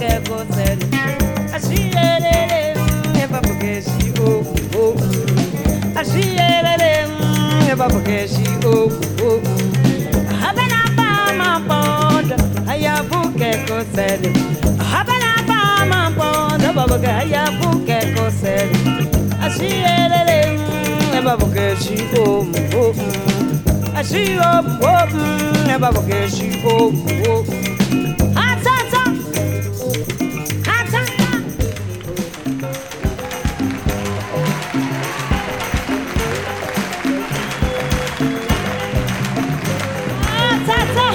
kẹ́kọ̀ọ́ sẹ́ni. Àṣìyẹ́rẹ́rẹ́ ẹ bá bùkẹ́ sí o o. Àṣìyẹ́rẹ́rẹ́ ẹ bá bùkẹ́ sí o o. Abẹ́nà bá máa pọ̀ ọ́dọ̀ àyàbù kẹ́kọ̀ọ́ sẹ́ni. Abẹ́nà bá máa pọ̀ ọ́dọ̀ bàbùkẹ́ àyàbù kẹ́kọ̀ọ́ sẹ́ni. 赞赞